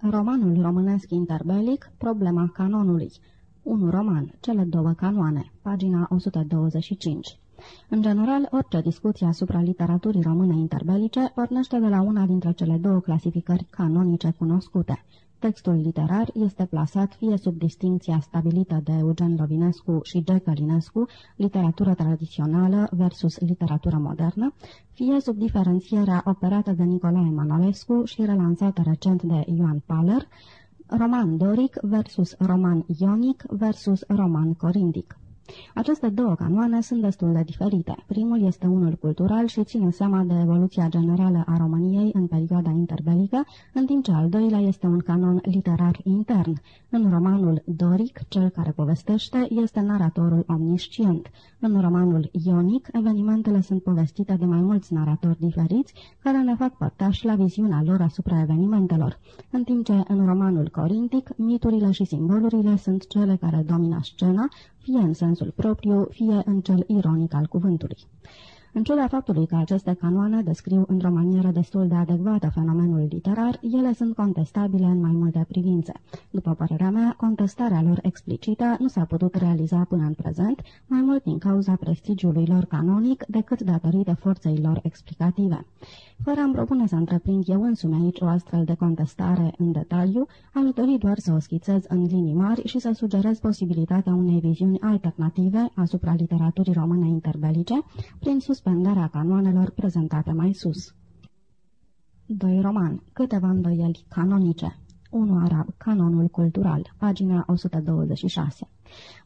Romanul românesc interbelic, Problema canonului. Un roman, cele două canoane, pagina 125. În general, orice discuție asupra literaturii române interbelice pornește de la una dintre cele două clasificări canonice cunoscute, Textul literar este plasat fie sub distinția stabilită de Eugen Lovinescu și G. Călinescu, literatură tradițională versus literatură modernă, fie sub diferențierea operată de Nicolae Manolescu și relansată recent de Ioan Paler, roman doric versus roman ionic versus roman corindic. Aceste două canoane sunt destul de diferite. Primul este unul cultural și ține seama de evoluția generală a României în perioada interbelică, în timp ce al doilea este un canon literar intern. În romanul Doric, cel care povestește este naratorul omniscient. În romanul Ionic, evenimentele sunt povestite de mai mulți naratori diferiți, care ne fac părtași la viziunea lor asupra evenimentelor, în timp ce în romanul corintic, miturile și simbolurile sunt cele care domină scena, fie în sensul propriu, fie în cel ironic al cuvântului. În ciuda faptului că aceste canoane descriu într-o manieră destul de adecvată fenomenul literar, ele sunt contestabile în mai multe privințe. După părerea mea, contestarea lor explicită nu s-a putut realiza până în prezent, mai mult din cauza prestigiului lor canonic decât datorită forței lor explicative. Fără a-mi propune să întreprind eu însumi aici o astfel de contestare în detaliu, aș dori doar să o schițez în linii mari și să sugerez posibilitatea unei viziuni alternative asupra literaturii române interbelice, prin suspendarea canoanelor prezentate mai sus. 2 roman. Câteva îndoieli canonice 1 arab, canonul cultural, pagina 126.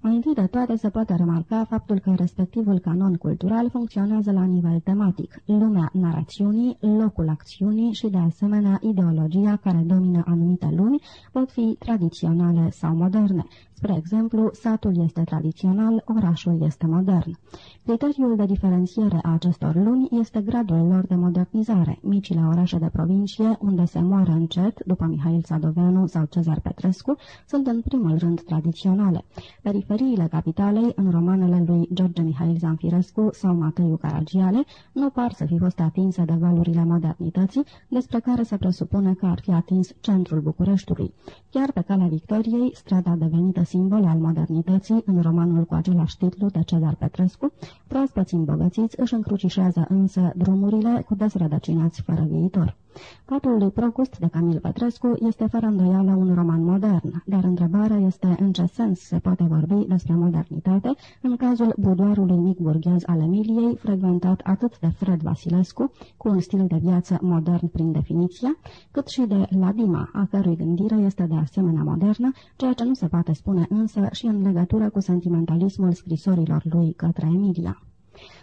Mai întâi de toate se poate remarca faptul că respectivul canon cultural funcționează la nivel tematic, lumea narațiunii, locul acțiunii și de asemenea ideologia care domină anumite lumi pot fi tradiționale sau moderne. Spre exemplu, satul este tradițional, orașul este modern. Criteriul de diferențiere a acestor lumi este gradul lor de modernizare. Micile orașe de provincie, unde se moare încet, după Mihail Sadoveanu sau Cezar Petrescu, sunt în primul rând tradiționale. Periferiile capitalei, în romanele lui George Mihail Zanfirescu sau Mateiu Caragiale, nu par să fi fost atinse de valurile modernității, despre care se presupune că ar fi atins centrul Bucureștiului. Chiar pe calea Victoriei, strada devenită simbol al modernității în romanul cu același titlu de Cezar Petrescu, proaspăți îmbogățiți își încrucișează însă drumurile cu desrădăcinați fără viitor. Patul lui Procust de Camil Petrescu este fără îndoială un roman modern, dar întrebarea este în ce sens se poate vorbi despre modernitate în cazul budoarului mic burghez al Emiliei, frecventat atât de Fred Vasilescu, cu un stil de viață modern prin definiție, cât și de Ladima, a cărui gândire este de asemenea modernă, ceea ce nu se poate spune însă și în legătură cu sentimentalismul scrisorilor lui către Emilia.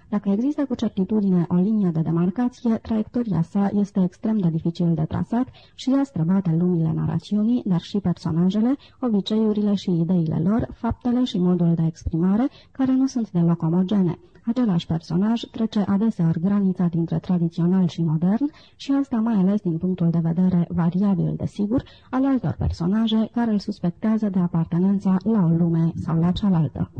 Dacă există cu certitudine o linie de demarcație, traiectoria sa este extrem de dificil de trasat și ea străbate lumile narațiunii, dar și personajele, obiceiurile și ideile lor, faptele și modul de exprimare, care nu sunt deloc omogene. Același personaj trece adeseori granița dintre tradițional și modern și asta mai ales din punctul de vedere variabil de sigur al altor personaje care îl suspectează de apartenența la o lume sau la cealaltă.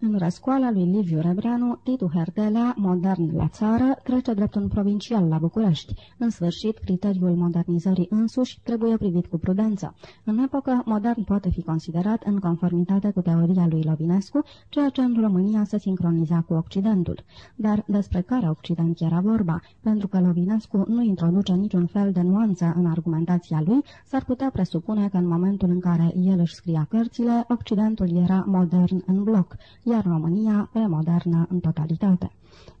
În răscoala lui Liviu Rebreanu, Titu Herdelea, modern la țară, trece drept un provincial la București. În sfârșit, criteriul modernizării însuși trebuie privit cu prudență. În epocă, modern poate fi considerat în conformitate cu teoria lui Lovinescu, ceea ce în România se sincroniza cu Occidentul. Dar despre care Occident era vorba? Pentru că Lovinescu nu introduce niciun fel de nuanță în argumentația lui, s-ar putea presupune că în momentul în care el își scria cărțile, Occidentul era modern în bloc iar România premodernă în totalitate.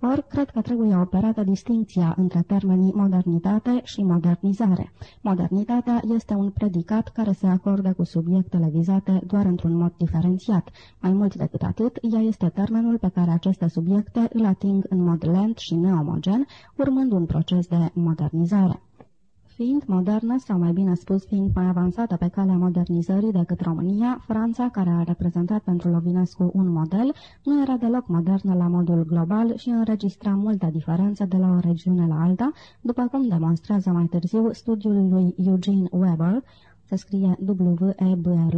Ori, cred că trebuie operată distinția între termenii modernitate și modernizare. Modernitatea este un predicat care se acordă cu subiectele vizate doar într-un mod diferențiat. Mai mult decât atât, ea este termenul pe care aceste subiecte îl ating în mod lent și neomogen, urmând un proces de modernizare. Fiind modernă, sau mai bine spus, fiind mai avansată pe calea modernizării decât România, Franța, care a reprezentat pentru Lovinescu un model, nu era deloc modernă la modul global și înregistra multe diferențe de la o regiune la alta, după cum demonstrează mai târziu studiul lui Eugene Weber, se scrie W-E-B-R,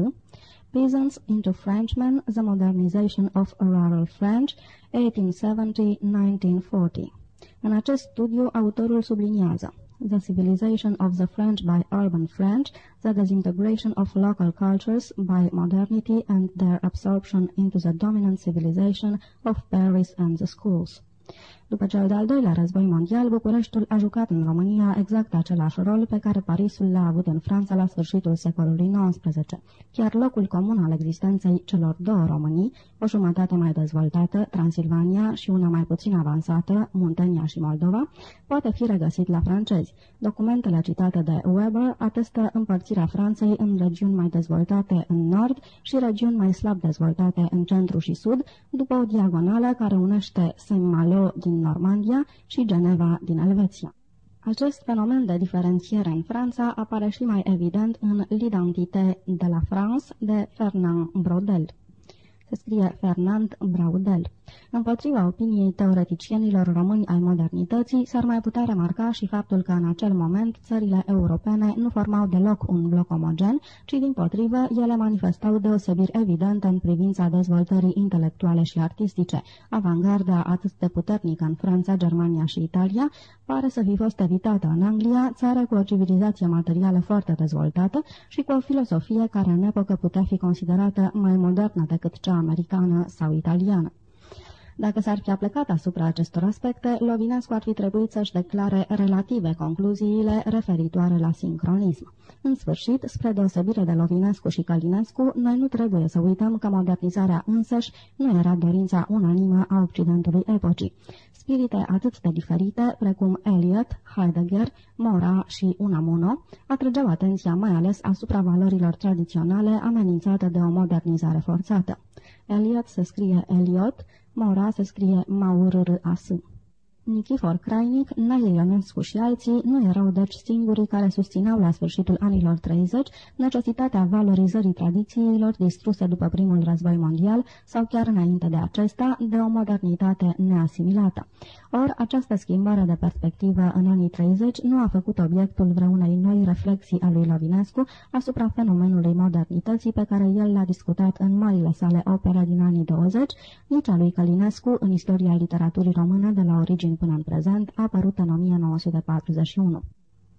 Peasants into Frenchmen, The Modernization of Rural French, 1870-1940. În acest studiu, autorul subliniază the civilization of the French by urban French, the disintegration of local cultures by modernity and their absorption into the dominant civilization of Paris and the schools. După cel de-al doilea război mondial, Bucureștiul a jucat în România exact același rol pe care Parisul l-a avut în Franța la sfârșitul secolului XIX. Chiar locul comun al existenței celor două Românii, o jumătate mai dezvoltată, Transilvania, și una mai puțin avansată, Muntenia și Moldova, poate fi regăsit la francezi. Documentele citate de Weber atestă împărțirea Franței în regiuni mai dezvoltate în nord și regiuni mai slab dezvoltate în centru și sud, după o diagonală care unește Saint-Malo din Normandia și Geneva din Elveția. Acest fenomen de diferențiere în Franța apare și mai evident în L'identité de la France de Fernand Brodel se scrie Fernand Braudel. Împotriva opiniei teoreticienilor români ai modernității, s-ar mai putea remarca și faptul că în acel moment țările europene nu formau deloc un bloc omogen, ci din potrivă ele manifestau deosebiri evidente în privința dezvoltării intelectuale și artistice. Avangarda atât de puternică în Franța, Germania și Italia pare să fi fost evitată în Anglia, țară cu o civilizație materială foarte dezvoltată și cu o filosofie care în epocă putea fi considerată mai modernă decât cea americană sau italiană. Dacă s-ar fi aplecat asupra acestor aspecte, Lovinescu ar fi trebuit să-și declare relative concluziile referitoare la sincronism. În sfârșit, spre deosebire de Lovinescu și Călinescu, noi nu trebuie să uităm că modernizarea însăși nu era dorința unanimă a Occidentului epocii. Spirite atât de diferite, precum Eliot, Heidegger, Mora și Unamuno, atrăgeau atenția mai ales asupra valorilor tradiționale amenințate de o modernizare forțată. Eliot se scrie Eliot, Mora se scrie Maur-R-A-S. Nichifor Crainic, Naie Ionescu și alții nu erau deci singurii care susțineau la sfârșitul anilor 30 necesitatea valorizării tradițiilor distruse după primul război mondial sau chiar înainte de acesta de o modernitate neasimilată. Or, această schimbare de perspectivă în anii 30 nu a făcut obiectul vreunei noi reflexii a lui Lovinescu asupra fenomenului modernității pe care el l-a discutat în marile sale opere din anii 20, nici a lui Călinescu în istoria literaturii române de la origini până în prezent, apărut în 1941.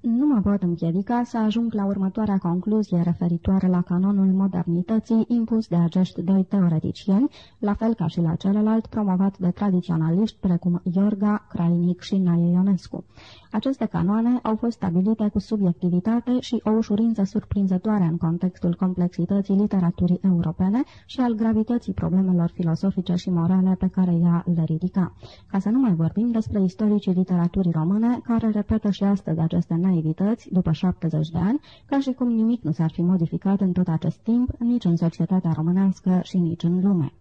Nu mă pot împiedica să ajung la următoarea concluzie referitoare la canonul modernității impus de acești doi teoreticieni, la fel ca și la celălalt promovat de tradiționaliști precum Iorga, Crainic și Naie Ionescu. Aceste canoane au fost stabilite cu subiectivitate și o ușurință surprinzătoare în contextul complexității literaturii europene și al gravității problemelor filosofice și morale pe care ea le ridica. Ca să nu mai vorbim despre istoricii literaturii române, care repetă și astăzi aceste naivități după 70 de ani, ca și cum nimic nu s-ar fi modificat în tot acest timp, nici în societatea românească și nici în lume.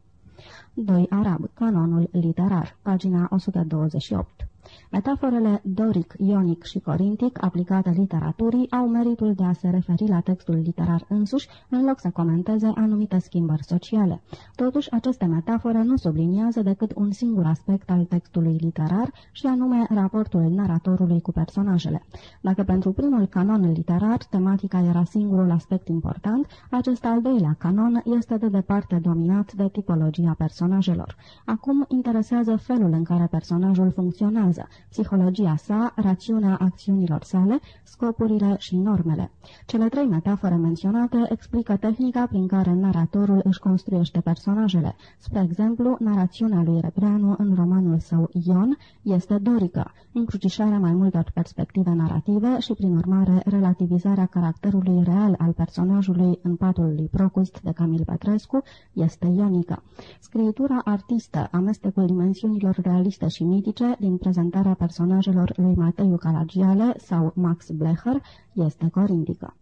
2. Arab, canonul literar, pagina 128 Metaforele doric, ionic și corintic aplicate literaturii au meritul de a se referi la textul literar însuși, în loc să comenteze anumite schimbări sociale. Totuși, aceste metafore nu subliniază decât un singur aspect al textului literar, și anume raportul naratorului cu personajele. Dacă pentru primul canon literar tematica era singurul aspect important, acest al doilea canon este de departe dominat de tipologia personajelor. Acum interesează felul în care personajul funcționează, psihologia sa, rațiunea acțiunilor sale, scopurile și normele. Cele trei metafore menționate explică tehnica prin care naratorul își construiește personajele. Spre exemplu, narațiunea lui Repreanu în romanul său Ion este dorică, încrucișarea mai multor perspective narrative și, prin urmare, relativizarea caracterului real al personajului în patul lui Procust de Camil Petrescu este ionică. Scriitura artistă, amestecul dimensiunilor realiste și mitice din prezentarea interpretarea personajelor lui Mateiu Calagiale sau Max Blecher este corintică.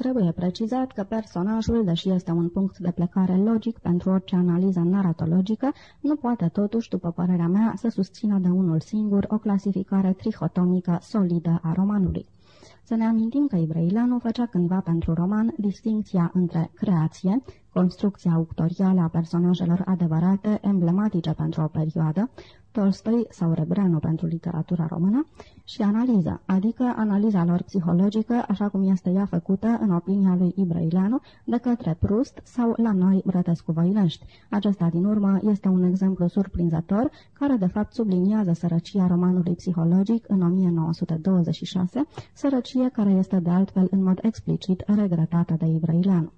Trebuie precizat că personajul, deși este un punct de plecare logic pentru orice analiză naratologică, nu poate totuși, după părerea mea, să susțină de unul singur o clasificare trihotomică solidă a romanului. Să ne amintim că Ibrăileanu făcea cândva pentru roman distinția între creație, construcția auctorială a personajelor adevărate, emblematice pentru o perioadă, Tolstoi sau Rebreanu pentru literatura română, și analiza, adică analiza lor psihologică, așa cum este ea făcută, în opinia lui Ibrăileanu, de către Prust sau la noi Brătescu Văilești. Acesta, din urmă, este un exemplu surprinzător, care de fapt subliniază sărăcia romanului psihologic în 1926, sărăcie care este de altfel în mod explicit regretată de Ibrăileanu.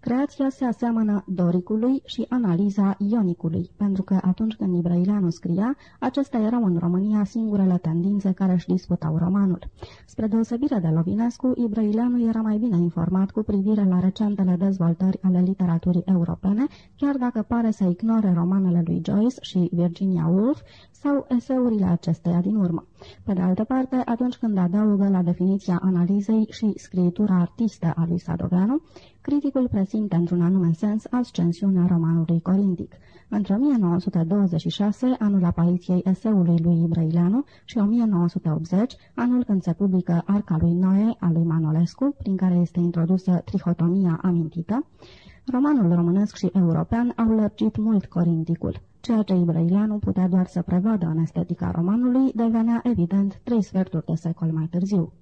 Creația se aseamănă doricului și analiza ionicului, pentru că atunci când Ibrăileanu scria, acestea erau în România singurele tendințe care își disputau romanul. Spre deosebire de Lovinescu, Ibrăileanu era mai bine informat cu privire la recentele dezvoltări ale literaturii europene, chiar dacă pare să ignore romanele lui Joyce și Virginia Woolf sau eseurile acesteia din urmă. Pe de altă parte, atunci când adaugă la definiția analizei și scriitura artistă a lui Sadoveanu, criticul presimte într-un anume sens ascensiunea romanului corintic. Între 1926, anul apariției eseului lui Ibrăileanu, și 1980, anul când se publică Arca lui Noe a lui Manolescu, prin care este introdusă trihotomia amintită, romanul românesc și european au lărgit mult corinticul. Ceea ce Ibrăileanu putea doar să prevadă în estetica romanului devenea evident trei sferturi de secol mai târziu.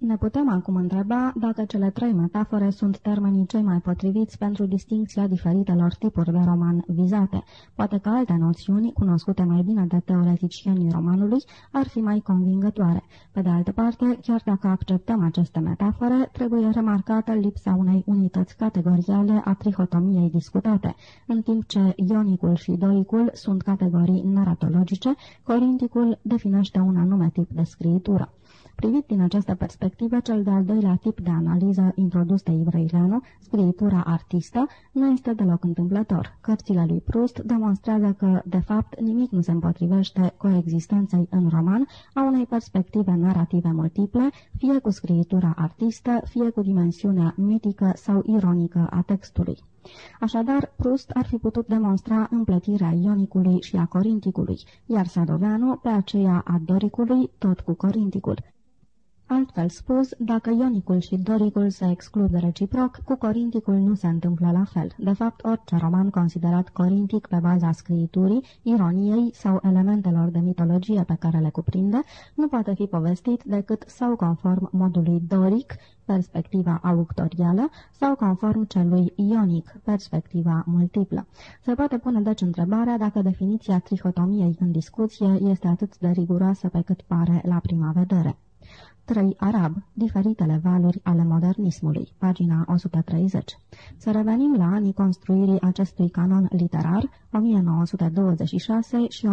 Ne putem acum întreba dacă cele trei metafore sunt termenii cei mai potriviți pentru distincția diferitelor tipuri de roman vizate. Poate că alte noțiuni, cunoscute mai bine de teoreticienii romanului, ar fi mai convingătoare. Pe de altă parte, chiar dacă acceptăm aceste metafore, trebuie remarcată lipsa unei unități categoriale a trihotomiei discutate, în timp ce ionicul și doicul sunt categorii naratologice, corinticul definește un anume tip de scriitură. Privit din această perspectivă, cel de-al doilea tip de analiză introdus de Ivrăileanu, scriitura artistă, nu este deloc întâmplător. Cărțile lui Proust demonstrează că, de fapt, nimic nu se împotrivește coexistenței în roman a unei perspective narrative multiple, fie cu scriitura artistă, fie cu dimensiunea mitică sau ironică a textului. Așadar, Proust ar fi putut demonstra împletirea ionicului și a corinticului, iar Sadoveanu pe aceea a doricului, tot cu corinticul. Altfel spus, dacă ionicul și doricul se exclud reciproc, cu corinticul nu se întâmplă la fel. De fapt, orice roman considerat corintic pe baza scriiturii, ironiei sau elementelor de mitologie pe care le cuprinde, nu poate fi povestit decât sau conform modului doric, perspectiva auctorială, sau conform celui ionic, perspectiva multiplă. Se poate pune deci întrebarea dacă definiția trihotomiei în discuție este atât de riguroasă pe cât pare la prima vedere. 3 arab, diferitele valuri ale modernismului, pagina 130. Să revenim la anii construirii acestui canon literar, 1926 și 1980-83.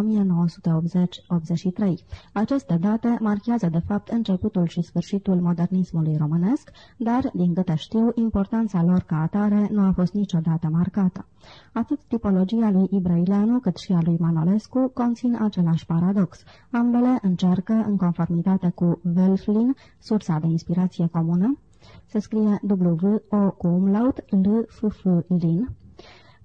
Aceste date marchează de fapt începutul și sfârșitul modernismului românesc, dar, din câte știu, importanța lor ca atare nu a fost niciodată marcată. Atât tipologia lui Ibrăileanu cât și a lui Manolescu conțin același paradox. Ambele încearcă, în conformitate cu Welflin, sursa de inspirație comună, se scrie W-O cu umlaut L-F-F-Lin,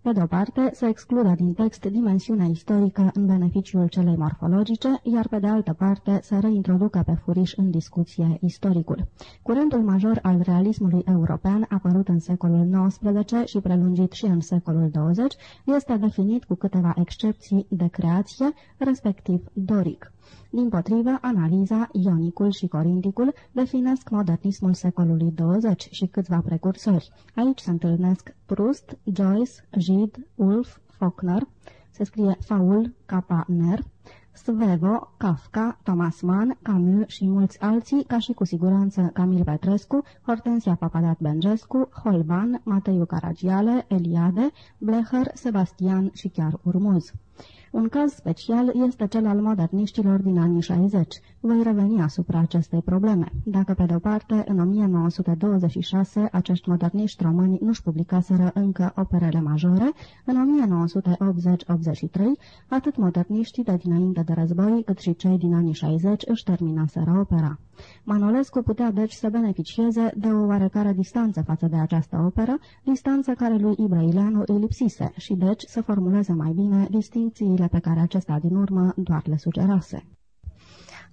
pe de-o parte, să excludă din text dimensiunea istorică în beneficiul celei morfologice, iar pe de altă parte să reintroducă pe furiș în discuție istoricul. Curentul major al realismului european, apărut în secolul XIX și prelungit și în secolul XX, este definit cu câteva excepții de creație, respectiv doric. Din potrivă, analiza, ionicul și corinticul definesc modernismul secolului 20 și câțiva precursori. Aici se întâlnesc Proust, Joyce, Gide, Ulf, Faulkner, se scrie Faul, K-Ner, Svevo, Kafka, Thomas Mann, Camus și mulți alții, ca și cu siguranță Camil Petrescu, Hortensia Papadat Bengescu, Holban, Mateiu Caragiale, Eliade, Blecher, Sebastian și chiar Urmuz. Un caz special este cel al moderniștilor din anii 60. Voi reveni asupra acestei probleme. Dacă, pe de-o parte, în 1926 acești moderniști români nu-și publicaseră încă operele majore, în 1980-83, atât moderniștii de dinainte de război, cât și cei din anii 60 își terminaseră opera. Manolescu putea deci să beneficieze de o oarecare distanță față de această operă, distanță care lui Ibrăileanu îi lipsise și deci să formuleze mai bine distincțiile pe care acesta din urmă doar le sugerase.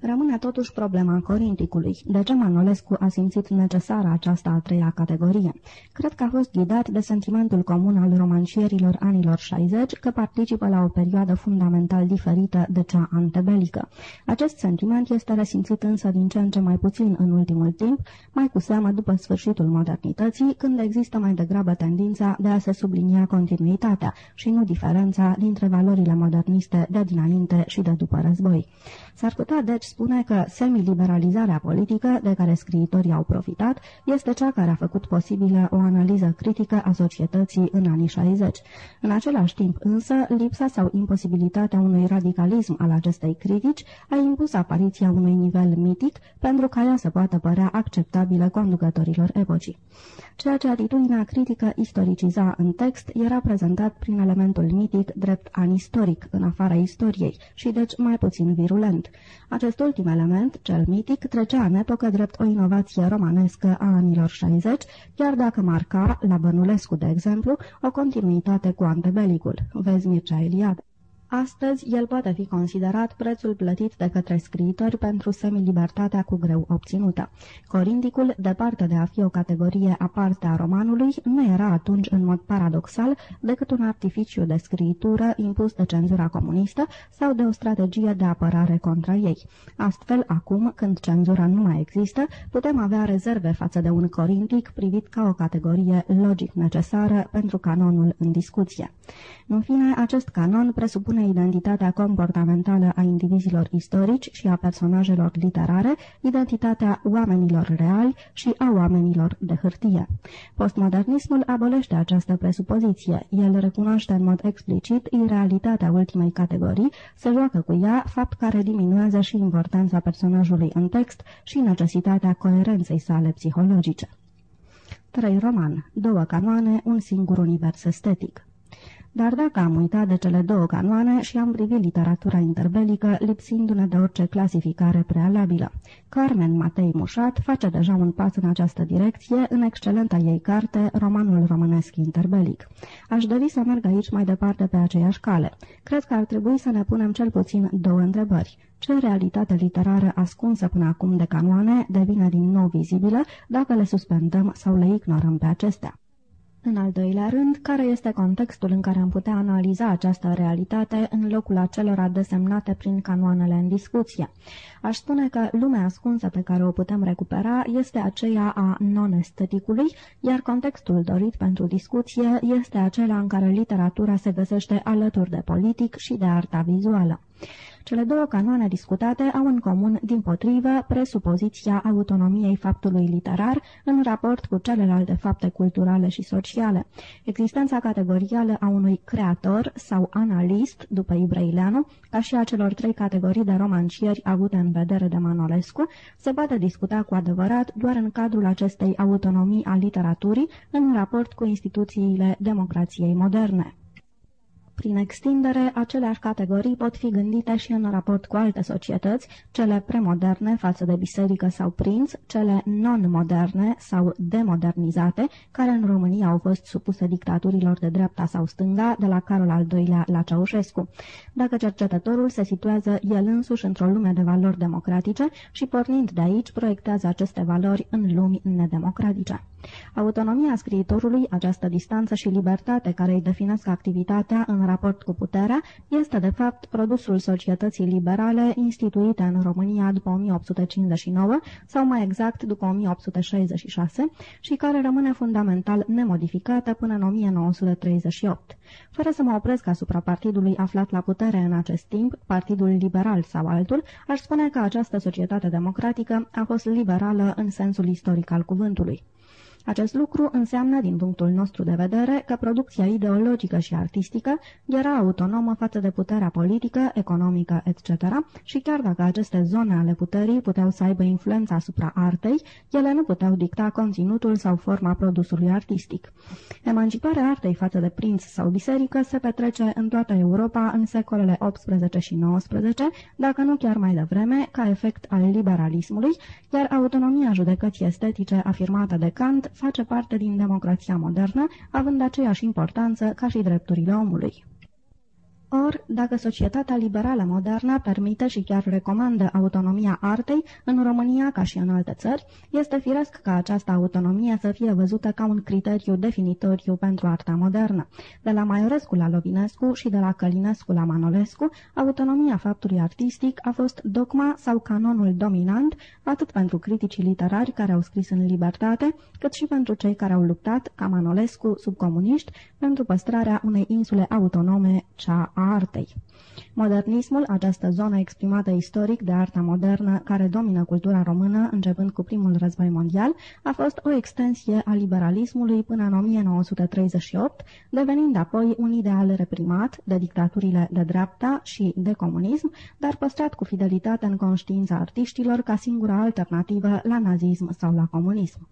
Rămâne totuși problema Corinticului. De ce Manolescu a simțit necesară această a treia categorie? Cred că a fost ghidat de sentimentul comun al romancierilor anilor 60 că participă la o perioadă fundamental diferită de cea antebelică. Acest sentiment este resimțit însă din ce în ce mai puțin în ultimul timp, mai cu seamă după sfârșitul modernității, când există mai degrabă tendința de a se sublinia continuitatea și nu diferența dintre valorile moderniste de dinainte și de după război. S-ar putea deci spune că semiliberalizarea politică de care scriitorii au profitat este cea care a făcut posibilă o analiză critică a societății în anii 60. În același timp însă, lipsa sau imposibilitatea unui radicalism al acestei critici a impus apariția unui nivel mitic pentru ca ea să poată părea acceptabilă conducătorilor epocii. Ceea ce atitudinea critică istoriciza în text era prezentat prin elementul mitic drept anistoric în afara istoriei și deci mai puțin virulent. Acest ultim element, cel mitic, trecea în epocă drept o inovație romanescă a anilor 60, chiar dacă marca, la Bănulescu de exemplu, o continuitate cu antebelicul. Vezi Mircea Eliade. Astăzi, el poate fi considerat prețul plătit de către scriitori pentru semilibertatea cu greu obținută. Corinticul, departe de a fi o categorie aparte a romanului, nu era atunci, în mod paradoxal, decât un artificiu de scriitură impus de cenzura comunistă sau de o strategie de apărare contra ei. Astfel, acum, când cenzura nu mai există, putem avea rezerve față de un corintic privit ca o categorie logic necesară pentru canonul în discuție. În fine, acest canon presupune impune identitatea comportamentală a indivizilor istorici și a personajelor literare, identitatea oamenilor reali și a oamenilor de hârtie. Postmodernismul abolește această presupoziție. El recunoaște în mod explicit irealitatea ultimei categorii, se joacă cu ea, fapt care diminuează și importanța personajului în text și necesitatea coerenței sale psihologice. 3 roman, două canoane, un singur univers estetic. Dar dacă am uitat de cele două canoane și am privit literatura interbelică, lipsindu-ne de orice clasificare prealabilă. Carmen Matei Mușat face deja un pas în această direcție în excelenta ei carte, romanul românesc interbelic. Aș dori să merg aici mai departe pe aceeași cale. Cred că ar trebui să ne punem cel puțin două întrebări. Ce realitate literară ascunsă până acum de canoane devine din nou vizibilă dacă le suspendăm sau le ignorăm pe acestea? În al doilea rând, care este contextul în care am putea analiza această realitate în locul acelora desemnate prin canoanele în discuție? Aș spune că lumea ascunsă pe care o putem recupera este aceea a non-esteticului, iar contextul dorit pentru discuție este acela în care literatura se găsește alături de politic și de arta vizuală. Cele două canoane discutate au în comun, din potrivă, presupoziția autonomiei faptului literar în raport cu celelalte fapte culturale și sociale. Existența categorială a unui creator sau analist, după Ibrăileanu, ca și a celor trei categorii de romancieri avute în vedere de Manolescu, se poate discuta cu adevărat doar în cadrul acestei autonomii a literaturii în raport cu instituțiile democrației moderne. Prin extindere, aceleași categorii pot fi gândite și în raport cu alte societăți, cele premoderne față de biserică sau prinț, cele non-moderne sau demodernizate, care în România au fost supuse dictaturilor de dreapta sau stânga, de la Carol al II-lea la Ceaușescu. Dacă cercetătorul se situează el însuși într-o lume de valori democratice și pornind de aici proiectează aceste valori în lumi nedemocratice. Autonomia scriitorului, această distanță și libertate care îi definesc activitatea în raport cu puterea, este de fapt produsul societății liberale instituite în România după 1859 sau mai exact după 1866 și care rămâne fundamental nemodificată până în 1938. Fără să mă opresc asupra partidului aflat la putere în acest timp, Partidul Liberal sau altul, aș spune că această societate democratică a fost liberală în sensul istoric al cuvântului. Acest lucru înseamnă, din punctul nostru de vedere, că producția ideologică și artistică era autonomă față de puterea politică, economică, etc. și chiar dacă aceste zone ale puterii puteau să aibă influența asupra artei, ele nu puteau dicta conținutul sau forma produsului artistic. Emanciparea artei față de prinț sau biserică se petrece în toată Europa în secolele 18 și 19, dacă nu chiar mai devreme, ca efect al liberalismului, iar autonomia judecății estetice afirmată de Kant face parte din democrația modernă, având aceeași importanță ca și drepturile omului. Or, dacă societatea liberală modernă permite și chiar recomandă autonomia artei, în România ca și în alte țări, este firesc ca această autonomie să fie văzută ca un criteriu definitoriu pentru arta modernă. De la Maiorescu la Lovinescu și de la Călinescu la Manolescu, autonomia faptului artistic a fost dogma sau canonul dominant atât pentru criticii literari care au scris în libertate, cât și pentru cei care au luptat, ca Manolescu, sub comuniști, pentru păstrarea unei insule autonome, cea a artei. Modernismul, această zonă exprimată istoric de arta modernă care domină cultura română începând cu primul război mondial, a fost o extensie a liberalismului până în 1938, devenind apoi un ideal reprimat de dictaturile de dreapta și de comunism, dar păstrat cu fidelitate în conștiința artiștilor ca singura alternativă la nazism sau la comunism.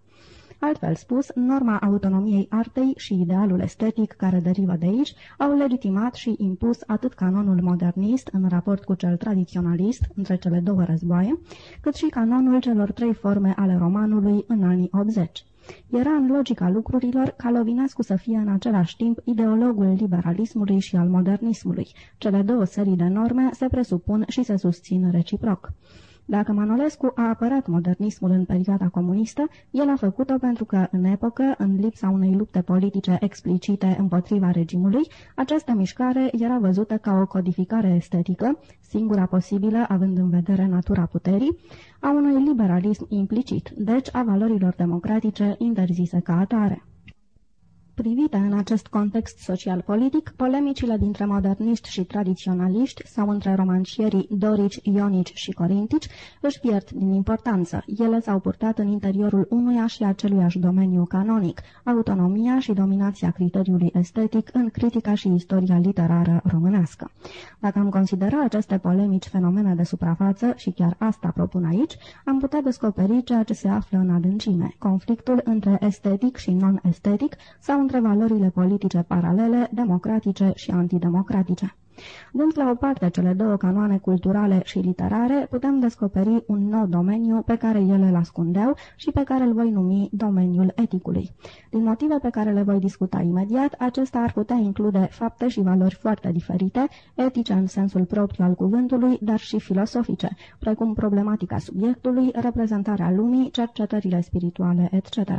Altfel spus, norma autonomiei artei și idealul estetic care derivă de aici au legitimat și impus atât canonul modernist în raport cu cel tradiționalist între cele două războaie, cât și canonul celor trei forme ale romanului în anii 80. Era în logica lucrurilor ca Lovinescu să fie în același timp ideologul liberalismului și al modernismului. Cele două serii de norme se presupun și se susțin reciproc. Dacă Manolescu a apărat modernismul în perioada comunistă, el a făcut-o pentru că, în epocă, în lipsa unei lupte politice explicite împotriva regimului, această mișcare era văzută ca o codificare estetică, singura posibilă având în vedere natura puterii, a unui liberalism implicit, deci a valorilor democratice interzise ca atare. Privite în acest context social-politic, polemicile dintre moderniști și tradiționaliști sau între romancierii dorici, ionici și corintici își pierd din importanță. Ele s-au purtat în interiorul unuia și aceluiași domeniu canonic, autonomia și dominația criteriului estetic în critica și istoria literară românească. Dacă am considera aceste polemici fenomene de suprafață, și chiar asta propun aici, am putea descoperi ceea ce se află în adâncime, conflictul între estetic și non-estetic sau între valorile politice paralele, democratice și antidemocratice. Dând la o parte cele două canoane culturale și literare, putem descoperi un nou domeniu pe care ele îl ascundeau și pe care îl voi numi domeniul eticului. Din motive pe care le voi discuta imediat, acesta ar putea include fapte și valori foarte diferite, etice în sensul propriu al cuvântului, dar și filosofice, precum problematica subiectului, reprezentarea lumii, cercetările spirituale, etc.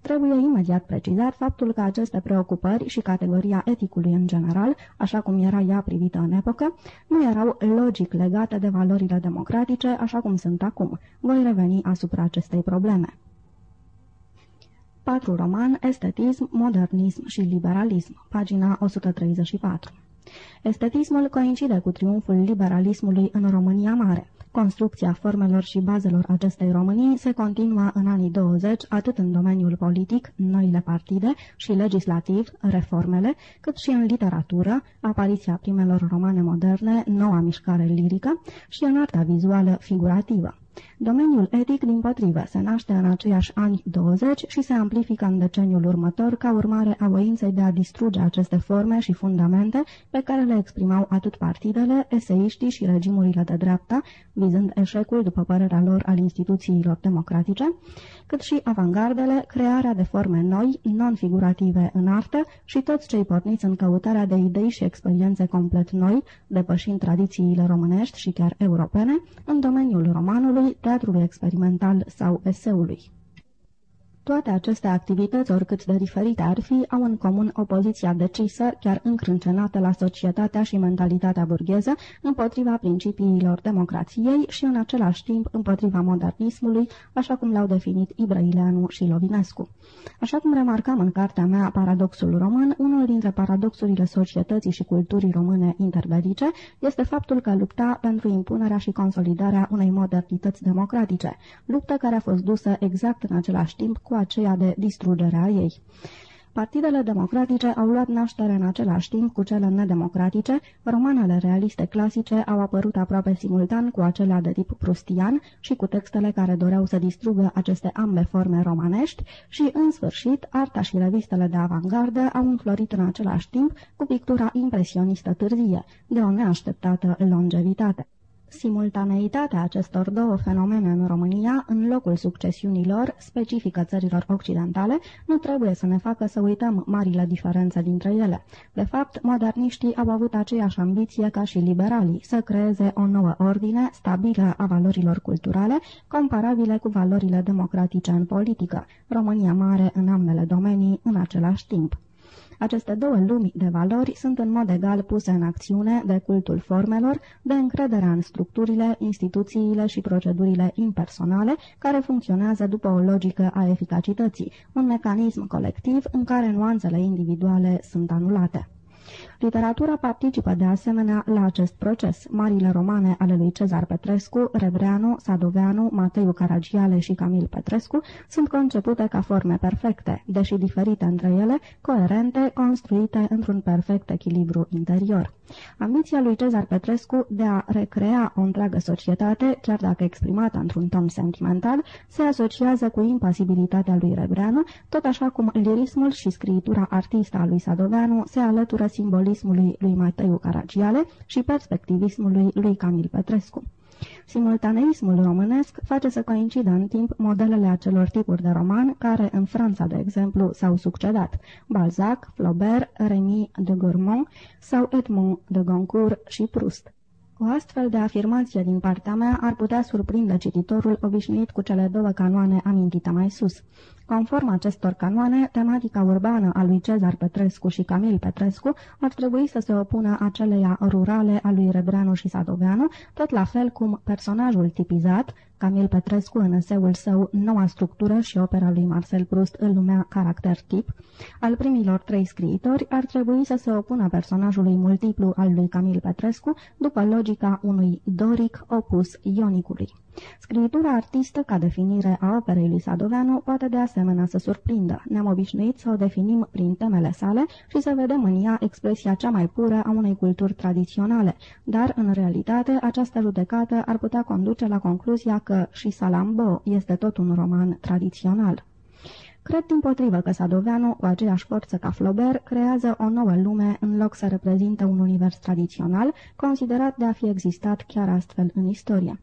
Trebuie imediat precizat faptul că aceste preocupări și categoria eticului în general, așa cum era ea privită în epocă, nu erau logic legate de valorile democratice, așa cum sunt acum. Voi reveni asupra acestei probleme. 4 roman, estetism, modernism și liberalism, pagina 134. Estetismul coincide cu triumful liberalismului în România Mare. Construcția formelor și bazelor acestei Românii se continua în anii 20, atât în domeniul politic, noile partide și legislativ, reformele, cât și în literatură, apariția primelor romane moderne, noua mișcare lirică și în arta vizuală figurativă. Domeniul etic, din potrivă, se naște în aceiași ani 20 și se amplifică în deceniul următor ca urmare a voinței de a distruge aceste forme și fundamente pe care le exprimau atât partidele, eseiștii și regimurile de dreapta, vizând eșecul, după părerea lor, al instituțiilor democratice, cât și avangardele, crearea de forme noi, non-figurative în artă și toți cei porniți în căutarea de idei și experiențe complet noi, depășind tradițiile românești și chiar europene, în domeniul romanului, teatrului experimental sau eseului. Toate aceste activități, oricât de diferite ar fi, au în comun opoziția decisă, chiar încrâncenată la societatea și mentalitatea burgheză, împotriva principiilor democrației și în același timp împotriva modernismului, așa cum l-au definit Ibrăileanu și Lovinescu. Așa cum remarcam în cartea mea Paradoxul român, unul dintre paradoxurile societății și culturii române interbelice este faptul că lupta pentru impunerea și consolidarea unei modernități democratice, luptă care a fost dusă exact în același timp cu aceea de distrugere a ei. Partidele democratice au luat naștere în același timp cu cele nedemocratice, romanele realiste clasice au apărut aproape simultan cu acelea de tip prustian și cu textele care doreau să distrugă aceste ambe forme romanești și, în sfârșit, arta și revistele de avangardă au înflorit în același timp cu pictura impresionistă târzie, de o neașteptată longevitate. Simultaneitatea acestor două fenomene în România, în locul succesiunilor, specifică țărilor occidentale, nu trebuie să ne facă să uităm marile diferențe dintre ele. De fapt, moderniștii au avut aceeași ambiție ca și liberalii, să creeze o nouă ordine stabilă a valorilor culturale, comparabile cu valorile democratice în politică, România mare în ambele domenii în același timp. Aceste două lumi de valori sunt în mod egal puse în acțiune de cultul formelor, de încrederea în structurile, instituțiile și procedurile impersonale care funcționează după o logică a eficacității, un mecanism colectiv în care nuanțele individuale sunt anulate. Literatura participă de asemenea la acest proces. Marile romane ale lui Cezar Petrescu, Rebreanu, Sadoveanu, Mateiu Caragiale și Camil Petrescu sunt concepute ca forme perfecte, deși diferite între ele, coerente, construite într-un perfect echilibru interior. Ambiția lui Cezar Petrescu de a recrea o întreagă societate, chiar dacă exprimată într-un ton sentimental, se asociază cu impasibilitatea lui Rebreanu, tot așa cum lirismul și scriitura artistă a lui Sadoveanu se alătură simbolismului lui Mateiu Caragiale și perspectivismului lui Camil Petrescu. Simultaneismul românesc face să coincidă în timp modelele acelor tipuri de roman care în Franța, de exemplu, s-au succedat, Balzac, Flaubert, Remy de Gourmont sau Edmond de Goncourt și Proust. O astfel de afirmație din partea mea ar putea surprinde cititorul obișnuit cu cele două canoane amintite mai sus. Conform acestor canoane, tematica urbană a lui Cezar Petrescu și Camil Petrescu ar trebui să se opună aceleia rurale a lui Rebreanu și Sadoveanu, tot la fel cum personajul tipizat, Camil Petrescu în eseul său Noua structură și opera lui Marcel Proust îl numea caracter tip, al primilor trei scriitori ar trebui să se opună personajului multiplu al lui Camil Petrescu după logica unui doric opus ionicului. Scriitura artistă ca definire a operei lui Sadoveanu poate de asemenea să surprindă. Ne-am obișnuit să o definim prin temele sale și să vedem în ea expresia cea mai pură a unei culturi tradiționale, dar în realitate această judecată ar putea conduce la concluzia că și Salambo este tot un roman tradițional. Cred din potrivă că Sadoveanu, cu aceeași forță ca Flaubert, creează o nouă lume în loc să reprezinte un univers tradițional, considerat de a fi existat chiar astfel în istorie.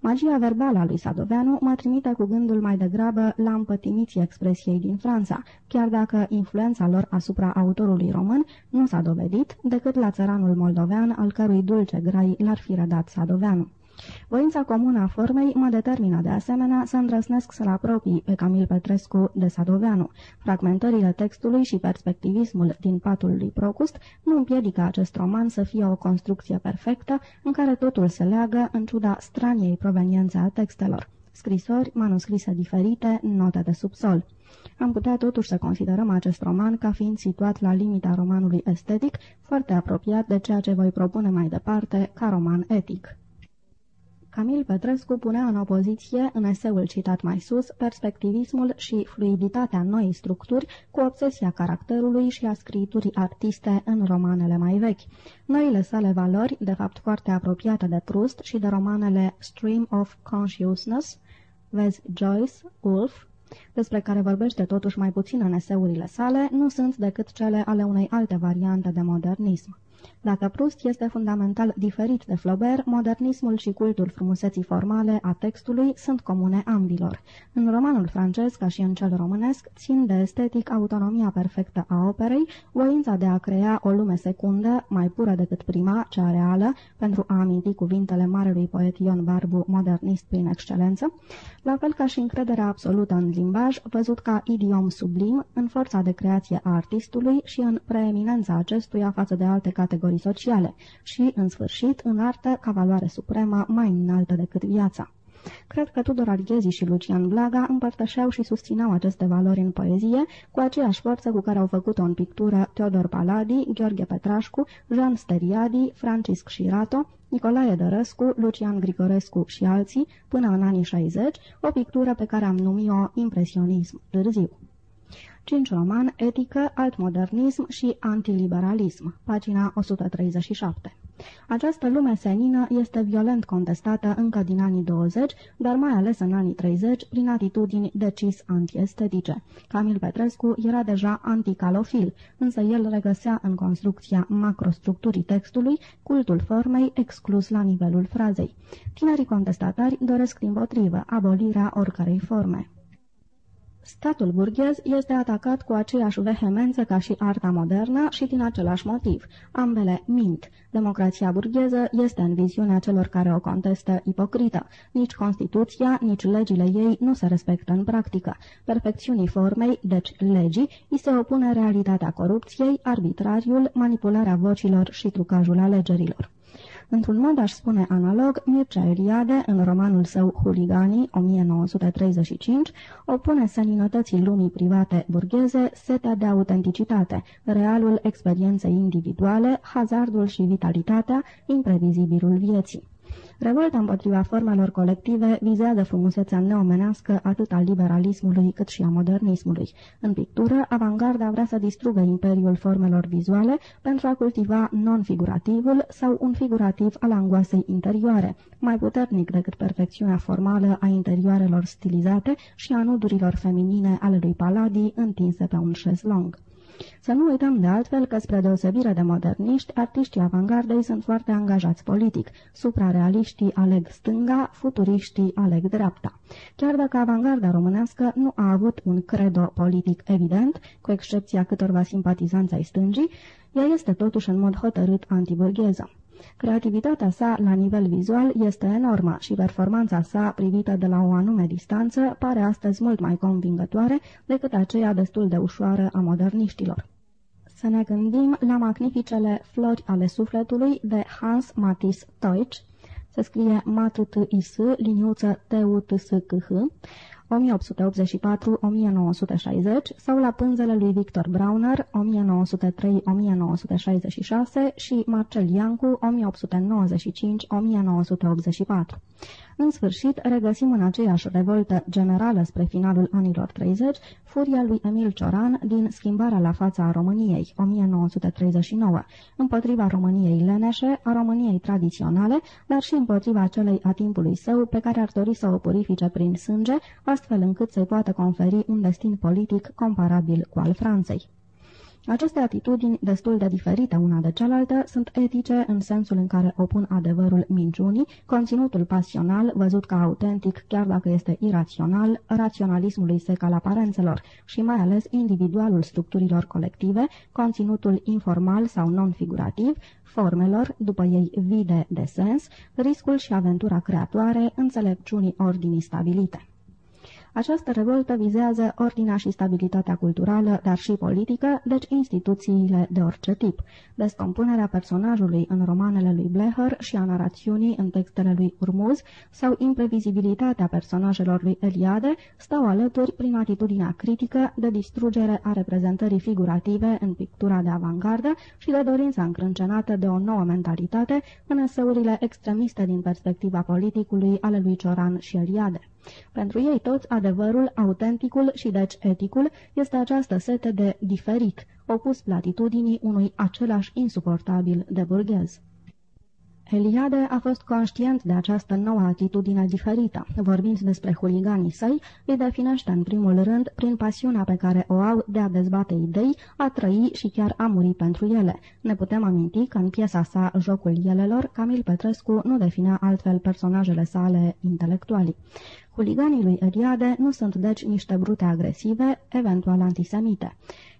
Magia verbală a lui Sadoveanu mă trimite cu gândul mai degrabă la împătimiții expresiei din Franța, chiar dacă influența lor asupra autorului român nu s-a dovedit decât la țăranul moldovean, al cărui dulce grai l-ar fi rădat Sadoveanu. Voința comună a formei mă determină de asemenea să îndrăsnesc să-l apropii pe Camil Petrescu de Sadoveanu. Fragmentările textului și perspectivismul din patul lui Procust nu împiedică acest roman să fie o construcție perfectă în care totul se leagă în ciuda straniei proveniențe a textelor scrisori, manuscrise diferite, note de subsol. Am putea totuși să considerăm acest roman ca fiind situat la limita romanului estetic, foarte apropiat de ceea ce voi propune mai departe ca roman etic. Camil Petrescu punea în opoziție, în eseul citat mai sus, perspectivismul și fluiditatea noii structuri cu obsesia caracterului și a scriturii artiste în romanele mai vechi. Noile sale valori, de fapt foarte apropiate de Proust și de romanele Stream of Consciousness, vezi Joyce, Wolf, despre care vorbește totuși mai puțin în eseurile sale, nu sunt decât cele ale unei alte variante de modernism. Dacă Proust este fundamental diferit de Flaubert, modernismul și cultul frumuseții formale a textului sunt comune ambilor. În romanul francez, ca și în cel românesc, țin de estetic autonomia perfectă a operei, voința de a crea o lume secundă, mai pură decât prima, cea reală, pentru a aminti cuvintele marelui poet Ion Barbu, modernist prin excelență, la fel ca și încrederea absolută în limbaj, văzut ca idiom sublim, în forța de creație a artistului și în preeminența acestuia față de alte categorii sociale și, în sfârșit, în artă ca valoare supremă mai înaltă decât viața. Cred că Tudor Arghezi și Lucian Blaga împărtășeau și susțineau aceste valori în poezie cu aceeași forță cu care au făcut-o în pictură Teodor Paladi, Gheorghe Petrașcu, Jean Steriadi, Francisc Șirato, Nicolae Dărăscu, Lucian Grigorescu și alții, până în anii 60, o pictură pe care am numit-o impresionism târziu. 5 roman, etică, altmodernism și antiliberalism, pagina 137. Această lume senină este violent contestată încă din anii 20, dar mai ales în anii 30, prin atitudini decis antiestetice. Camil Petrescu era deja anticalofil, însă el regăsea în construcția macrostructurii textului cultul formei exclus la nivelul frazei. Tinerii contestatari doresc din potrivă abolirea oricărei forme. Statul burghez este atacat cu aceeași vehemență ca și arta modernă și din același motiv. Ambele mint. Democrația burgheză este în viziunea celor care o contestă ipocrită. Nici Constituția, nici legile ei nu se respectă în practică. Perfecțiunii formei, deci legii, îi se opune realitatea corupției, arbitrariul, manipularea vocilor și trucajul alegerilor. Într-un mod, aș spune analog, Mircea Eliade, în romanul său Huliganii, 1935, opune seninătății lumii private burgheze setea de autenticitate, realul experienței individuale, hazardul și vitalitatea, imprevizibilul vieții. Revolta împotriva formelor colective vizează frumusețea neomenească atât a liberalismului cât și a modernismului. În pictură, avangarda vrea să distrugă imperiul formelor vizuale pentru a cultiva non-figurativul sau un figurativ al angoasei interioare, mai puternic decât perfecțiunea formală a interioarelor stilizate și a nudurilor feminine ale lui Paladi întinse pe un șezlong. Să nu uităm de altfel că, spre deosebire de moderniști, artiștii avangardei sunt foarte angajați politic. Suprarealiștii aleg stânga, futuriștii aleg dreapta. Chiar dacă avangarda românească nu a avut un credo politic evident, cu excepția câtorva simpatizanți ai stângii, ea este totuși în mod hotărât antiburgheză. Creativitatea sa la nivel vizual este enormă și performanța sa, privită de la o anume distanță, pare astăzi mult mai convingătoare decât aceea destul de ușoară a moderniștilor. Să ne gândim la magnificele flori ale sufletului de Hans Matis Teutsch, se scrie Matut-Is, liniuță T-U-T-S-C-H, 1884-1960 sau la pânzele lui Victor Brauner 1903-1966 și Marcel Iancu 1895-1984. În sfârșit, regăsim în aceeași revoltă generală spre finalul anilor 30 furia lui Emil Cioran din Schimbarea la fața a României, 1939, împotriva României leneșe, a României tradiționale, dar și împotriva celei a timpului său pe care ar dori să o purifice prin sânge, astfel încât să-i poată conferi un destin politic comparabil cu al Franței. Aceste atitudini, destul de diferite una de cealaltă, sunt etice în sensul în care opun adevărul minciunii, conținutul pasional, văzut ca autentic, chiar dacă este irațional, raționalismului sec al aparențelor și mai ales individualul structurilor colective, conținutul informal sau non-figurativ, formelor, după ei vide de sens, riscul și aventura creatoare, înțelepciunii ordinii stabilite. Această revoltă vizează ordinea și stabilitatea culturală, dar și politică, deci instituțiile de orice tip. Descompunerea personajului în romanele lui Bleher și a narațiunii în textele lui Urmuz sau imprevizibilitatea personajelor lui Eliade stau alături prin atitudinea critică de distrugere a reprezentării figurative în pictura de avangardă și de dorința încrâncenată de o nouă mentalitate în eseurile extremiste din perspectiva politicului ale lui Cioran și Eliade. Pentru ei toți, adevărul, autenticul și deci eticul este această sete de diferit, opus platitudinii unui același insuportabil de burghez. Eliade a fost conștient de această nouă atitudine diferită. Vorbind despre huliganii săi, îi definește în primul rând prin pasiunea pe care o au de a dezbate idei, a trăi și chiar a muri pentru ele. Ne putem aminti că în piesa sa Jocul Elelor, Camil Petrescu nu definea altfel personajele sale intelectuali. Huliganii lui Eliade nu sunt deci niște brute agresive, eventual antisemite.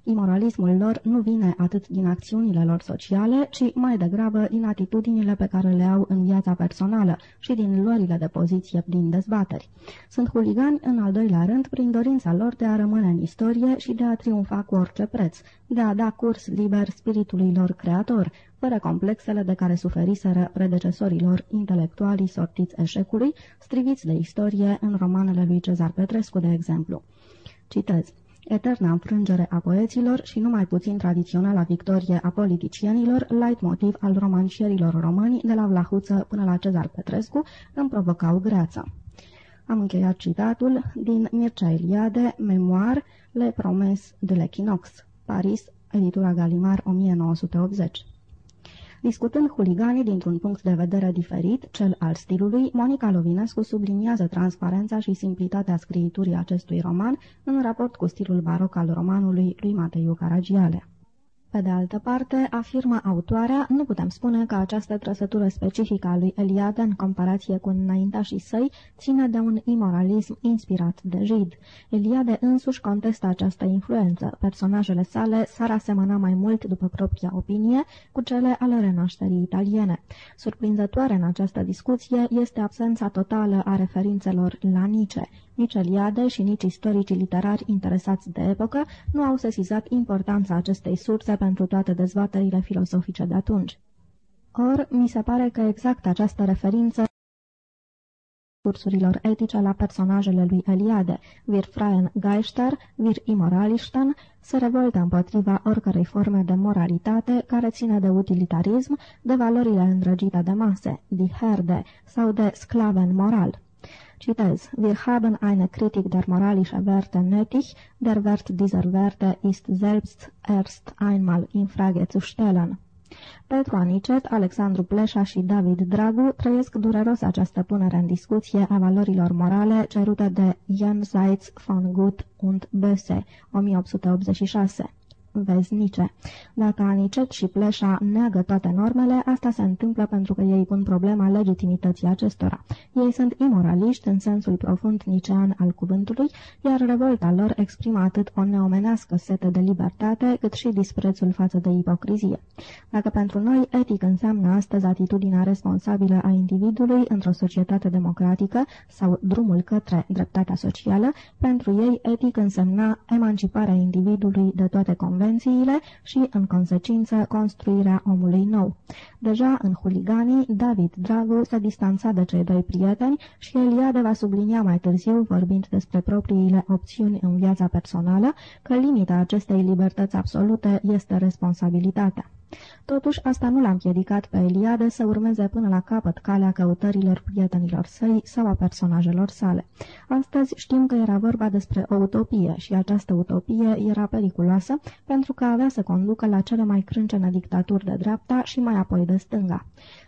Imoralismul lor nu vine atât din acțiunile lor sociale, ci mai degrabă din atitudinile pe care le au în viața personală și din luările de poziție din dezbateri. Sunt huligani în al doilea rând prin dorința lor de a rămâne în istorie și de a triumfa cu orice preț, de a da curs liber spiritului lor creator, fără complexele de care suferiseră predecesorilor intelectualii sortiți eșecului, striviți de istorie în romanele lui Cezar Petrescu, de exemplu. Citez eterna înfrângere a poeților și numai puțin tradiționala victorie a politicienilor, light motiv al romancierilor români de la Vlahuță până la Cezar Petrescu, îmi provocau greață. Am încheiat citatul din Mircea Eliade, Memoir, Le Promes de l'Equinox, Paris, editura Galimar, 1980. Discutând huliganii dintr-un punct de vedere diferit, cel al stilului, Monica Lovinescu subliniază transparența și simplitatea scriiturii acestui roman în raport cu stilul baroc al romanului lui Mateiu Caragiale. Pe de altă parte, afirmă autoarea, nu putem spune că această trăsătură specifică a lui Eliade în comparație cu înaintașii săi ține de un imoralism inspirat de Jid. Eliade însuși contestă această influență. Personajele sale s-ar asemăna mai mult, după propria opinie, cu cele ale renașterii italiene. Surprinzătoare în această discuție este absența totală a referințelor la Nice. Nici Eliade și nici istoricii literari interesați de epocă nu au sesizat importanța acestei surse pentru toate dezbaterile filosofice de atunci. Or, mi se pare că exact această referință cursurilor etice la personajele lui Eliade, vir Freien Geister, vir Immoralisten, se revoltă împotriva oricărei forme de moralitate care ține de utilitarism, de valorile îndrăgite de mase, de herde sau de sclaven moral. Citez, Wir haben eine Kritik der moralischen Werte nötig, der Wert dieser Werte ist selbst erst einmal in Frage zu stellen. Petru Anicet, Alexandru Pleșa și David Dragu trăiesc dureros această punere în discuție a valorilor morale cerute de Jan Seitz von Gut und Böse, 1886 veznice. Dacă Anicet și Pleșa neagă toate normele, asta se întâmplă pentru că ei pun problema legitimității acestora. Ei sunt imoraliști în sensul profund nicean al cuvântului, iar revolta lor exprimă atât o neomenească sete de libertate, cât și disprețul față de ipocrizie. Dacă pentru noi etic înseamnă astăzi atitudinea responsabilă a individului într-o societate democratică sau drumul către dreptatea socială, pentru ei etic însemna emanciparea individului de toate convențiile convențiile și, în consecință, construirea omului nou. Deja în huliganii, David Dragu se distanța de cei doi prieteni și Eliade va sublinia mai târziu, vorbind despre propriile opțiuni în viața personală, că limita acestei libertăți absolute este responsabilitatea. Totuși, asta nu l-a împiedicat pe Eliade să urmeze până la capăt calea căutărilor prietenilor săi sau a personajelor sale. Astăzi știm că era vorba despre o utopie și această utopie era periculoasă pentru că avea să conducă la cele mai crâncene dictaturi de dreapta și mai apoi de stânga.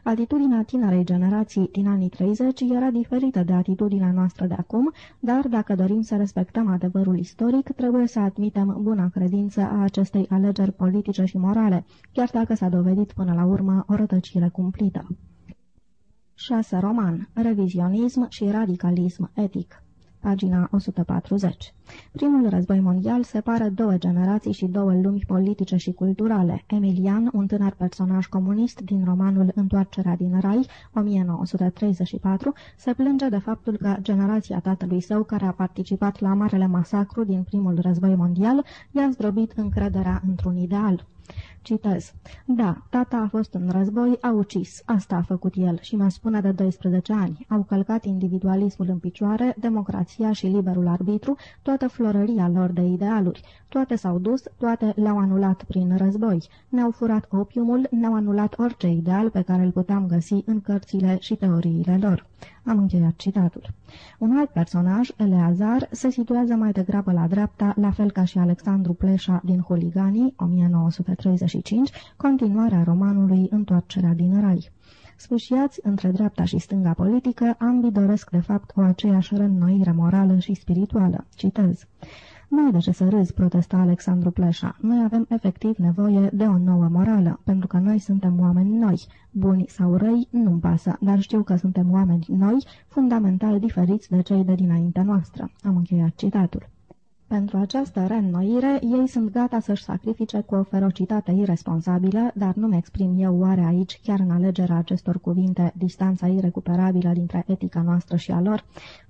Atitudinea tinerei generații din anii 30 era diferită de atitudinea noastră de acum, dar dacă dorim să respectăm adevărul istoric, trebuie să admitem buna credință a acestei alegeri politice și morale, chiar dacă s-a dovedit până la urmă o rătăcire cumplită. 6. Roman. Revizionism și radicalism etic pagina 140. Primul război mondial separă două generații și două lumi politice și culturale. Emilian, un tânăr personaj comunist din romanul Întoarcerea din Rai, 1934, se plânge de faptul că generația tatălui său, care a participat la marele masacru din primul război mondial, i-a zdrobit încrederea într-un ideal. Citez. Da, tata a fost în război, a ucis. Asta a făcut el și mă spune de 12 ani. Au călcat individualismul în picioare, democrația și liberul arbitru, toată florăria lor de idealuri. Toate s-au dus, toate le-au anulat prin război. Ne-au furat opiumul, ne-au anulat orice ideal pe care îl puteam găsi în cărțile și teoriile lor. Am încheiat citatul. Un alt personaj, Eleazar, se situează mai degrabă la dreapta, la fel ca și Alexandru Pleșa din Huliganii, 1935, continuarea romanului Întoarcerea din Rai. Sfâșiați între dreapta și stânga politică, ambii doresc de fapt o aceeași reînnoire morală și spirituală. Citez. Nu ai de ce să râzi, protesta Alexandru Pleșa. Noi avem efectiv nevoie de o nouă morală, pentru că noi suntem oameni noi. Buni sau răi, nu-mi pasă, dar știu că suntem oameni noi, fundamental diferiți de cei de dinaintea noastră. Am încheiat citatul. Pentru această reînnoire, ei sunt gata să-și sacrifice cu o ferocitate irresponsabilă, dar nu-mi exprim eu oare aici, chiar în alegerea acestor cuvinte, distanța irecuperabilă dintre etica noastră și a lor,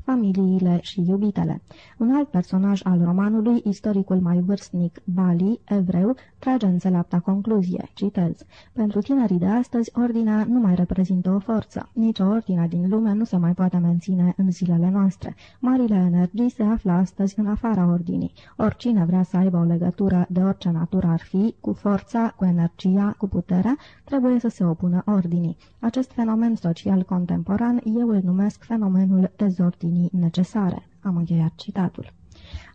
familiile și iubitele. Un alt personaj al romanului, istoricul mai vârstnic, Bali, evreu, trage înțeleapta concluzie, citez. Pentru tinerii de astăzi, ordinea nu mai reprezintă o forță. Nici o ordine din lume nu se mai poate menține în zilele noastre. Marile energii se află astăzi în afara ordinii. Oricine vrea să aibă o legătură de orice natură ar fi, cu forța, cu energia, cu puterea, trebuie să se opună ordinii. Acest fenomen social contemporan eu îl numesc fenomenul dezordinii necesare. Am încheiat citatul.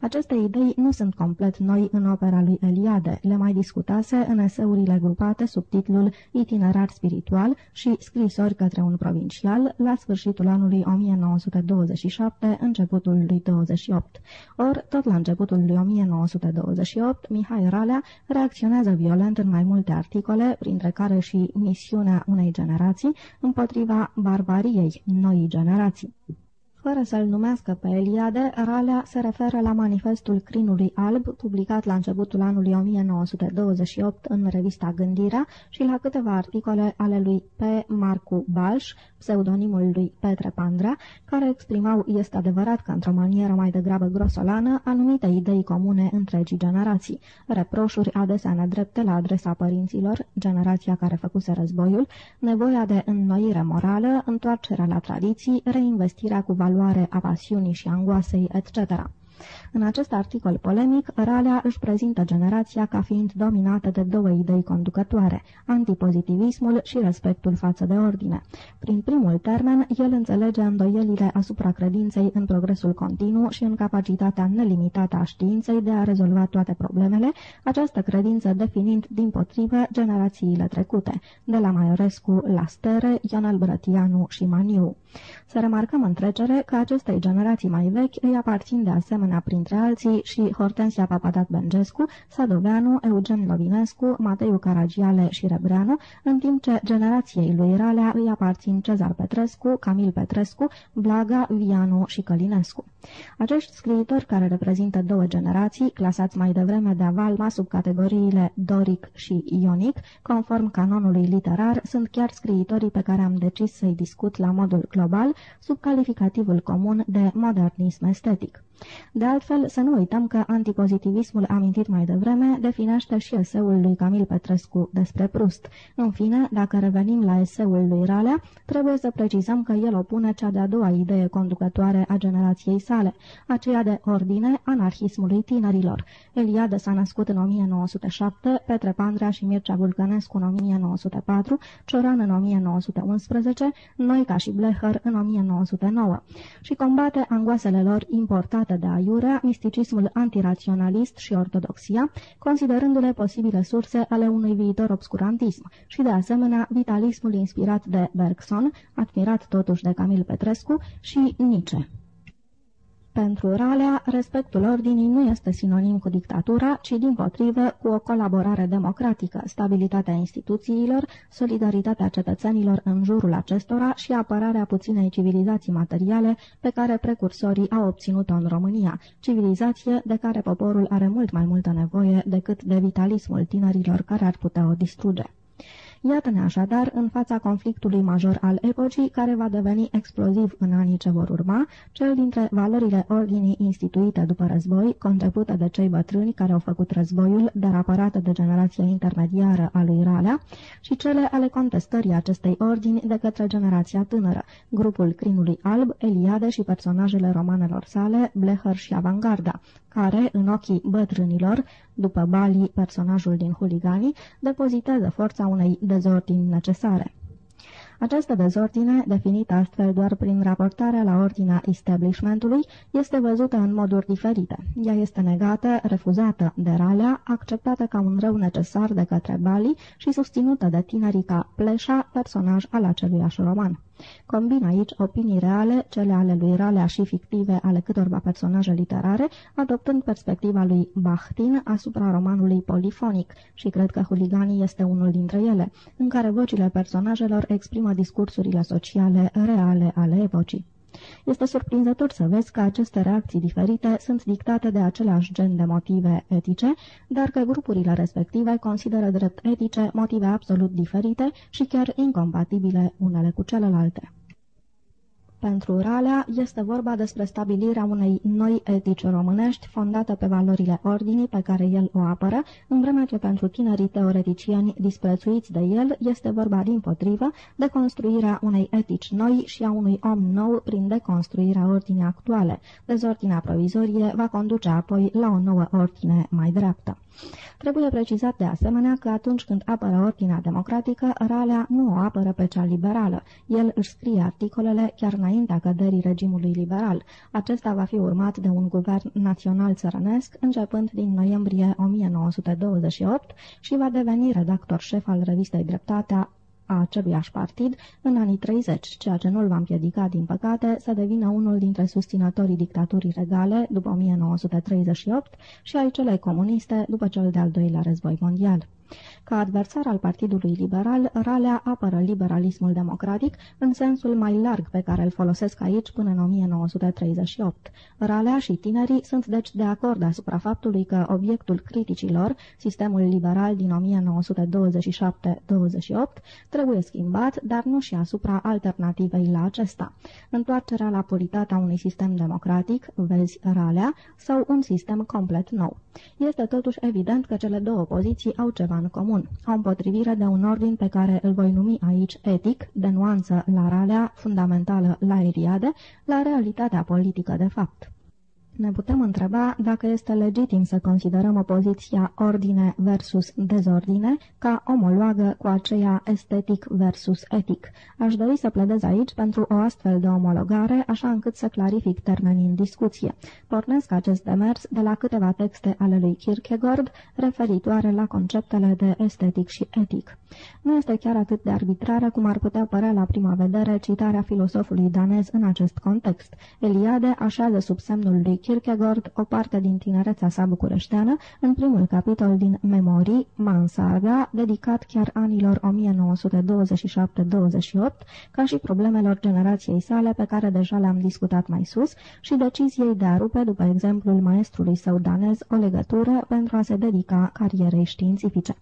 Aceste idei nu sunt complet noi în opera lui Eliade, le mai discutase în eseurile grupate sub titlul Itinerar spiritual și Scrisori către un provincial la sfârșitul anului 1927, începutul lui 28. Or, tot la începutul lui 1928, Mihai Ralea reacționează violent în mai multe articole, printre care și misiunea unei generații, împotriva barbariei noii generații. Fără să-l numească pe Eliade, Ralea se referă la manifestul Crinului Alb, publicat la începutul anului 1928 în revista Gândirea și la câteva articole ale lui P. Marcu Balș, pseudonimul lui Petre Pandrea, care exprimau, este adevărat că într-o manieră mai degrabă grosolană, anumite idei comune întregii generații, reproșuri adesea nedrepte la adresa părinților, generația care făcuse războiul, nevoia de înnoire morală, întoarcerea la tradiții, reinvestirea cu valoare a pasiunii și angoasei, etc. În acest articol polemic, Ralea își prezintă generația ca fiind dominată de două idei conducătoare, antipozitivismul și respectul față de ordine. Prin primul termen, el înțelege îndoielile asupra credinței în progresul continuu și în capacitatea nelimitată a științei de a rezolva toate problemele, această credință definind din potrivă generațiile trecute, de la Maiorescu la Stere, Ionel Brătianu și Maniu. Să remarcăm în trecere că acestei generații mai vechi îi aparțin de asemenea printre alții și Hortensia Papadat Bengescu, Sadoveanu, Eugen Lovinescu, Mateiu Caragiale și Rebreanu, în timp ce generației lui Ralea îi aparțin Cezar Petrescu, Camil Petrescu, Blaga, Vianu și Călinescu. Acești scriitori care reprezintă două generații, clasați mai devreme de Avalma sub categoriile Doric și Ionic, conform canonului literar, sunt chiar scriitorii pe care am decis să-i discut la modul global, sub calificativul comun de modernism estetic. De altfel, să nu uităm că antipozitivismul amintit mai devreme definește și eseul lui Camil Petrescu despre Prust. În fine, dacă revenim la eseul lui Ralea, trebuie să precizăm că el opune cea de-a doua idee conducătoare a generației sale, aceea de ordine anarhismului tinerilor. Eliade s-a născut în 1907, Petre Pandrea și Mircea Vulcănescu în 1904, Cioran în 1911, Noica și Blecher în 1909 și combate angoasele lor importate legată de aiurea, misticismul antiraționalist și ortodoxia, considerându-le posibile surse ale unui viitor obscurantism și, de asemenea, vitalismul inspirat de Bergson, admirat totuși de Camil Petrescu, și Nietzsche. Pentru Ralea, respectul ordinii nu este sinonim cu dictatura, ci din potrivă cu o colaborare democratică, stabilitatea instituțiilor, solidaritatea cetățenilor în jurul acestora și apărarea puținei civilizații materiale pe care precursorii au obținut-o în România, civilizație de care poporul are mult mai multă nevoie decât de vitalismul tinerilor care ar putea o distruge. Iată-ne așadar în fața conflictului major al epocii, care va deveni exploziv în anii ce vor urma, cel dintre valorile ordinii instituite după război, concepute de cei bătrâni care au făcut războiul, dar apărate de generația intermediară a lui Ralea, și cele ale contestării acestei ordini de către generația tânără, grupul Crinului Alb, Eliade și personajele romanelor sale, Blecher și Avangarda, care, în ochii bătrânilor, după Bali, personajul din Huligani, depozitează forța unei dezordini necesare. Această dezordine, definită astfel doar prin raportarea la ordinea establishmentului, este văzută în moduri diferite. Ea este negată, refuzată de Ralea, acceptată ca un rău necesar de către Bali și susținută de tinerii ca Pleșa, personaj al aceluiași roman. Combina aici opinii reale, cele ale lui Ralea și fictive ale câtorva personaje literare, adoptând perspectiva lui Bachtin asupra romanului polifonic și cred că Huliganii este unul dintre ele, în care vocile personajelor exprimă discursurile sociale reale ale epocii. Este surprinzător să vezi că aceste reacții diferite sunt dictate de același gen de motive etice, dar că grupurile respective consideră drept etice motive absolut diferite și chiar incompatibile unele cu celelalte. Pentru Ralea este vorba despre stabilirea unei noi etici românești fondate pe valorile ordinii pe care el o apără, în vreme ce pentru tinerii teoreticieni disprețuiți de el este vorba din potrivă de construirea unei etici noi și a unui om nou prin deconstruirea ordinii actuale. Dezordinea provizorie va conduce apoi la o nouă ordine mai dreaptă. Trebuie precizat de asemenea că atunci când apără ordinea democratică, Ralea nu o apără pe cea liberală. El își scrie articolele chiar înaintea căderii regimului liberal. Acesta va fi urmat de un guvern național țărănesc începând din noiembrie 1928 și va deveni redactor șef al revistei Dreptatea a aceluiași partid în anii 30, ceea ce nu îl va împiedica, din păcate, să devină unul dintre susținătorii dictaturii regale după 1938 și ai celei comuniste după cel de-al doilea război mondial. Ca adversar al Partidului Liberal, Ralea apără liberalismul democratic în sensul mai larg pe care îl folosesc aici până în 1938. Ralea și tinerii sunt deci de acord asupra faptului că obiectul criticilor, sistemul liberal din 1927-28, trebuie schimbat, dar nu și asupra alternativei la acesta. Întoarcerea la puritatea unui sistem democratic, vezi Ralea, sau un sistem complet nou. Este totuși evident că cele două poziții au ceva în comun, o împotrivire de un ordin pe care îl voi numi aici etic, de nuanță la ralea, fundamentală la Eliade, la realitatea politică de fapt. Ne putem întreba dacă este legitim să considerăm opoziția ordine versus dezordine ca omologă cu aceea estetic versus etic. Aș dori să pledez aici pentru o astfel de omologare, așa încât să clarific termenii în discuție. Pornesc acest demers de la câteva texte ale lui Kierkegaard referitoare la conceptele de estetic și etic. Nu este chiar atât de arbitrară cum ar putea părea la prima vedere citarea filosofului danez în acest context. Eliade așează sub semnul lui Kierkegaard o parte din tinerețea sa bucureșteană în primul capitol din Memorii, Mansarga, dedicat chiar anilor 1927-28, ca și problemelor generației sale pe care deja le-am discutat mai sus și deciziei de a rupe, după exemplul maestrului său danez, o legătură pentru a se dedica carierei științifice.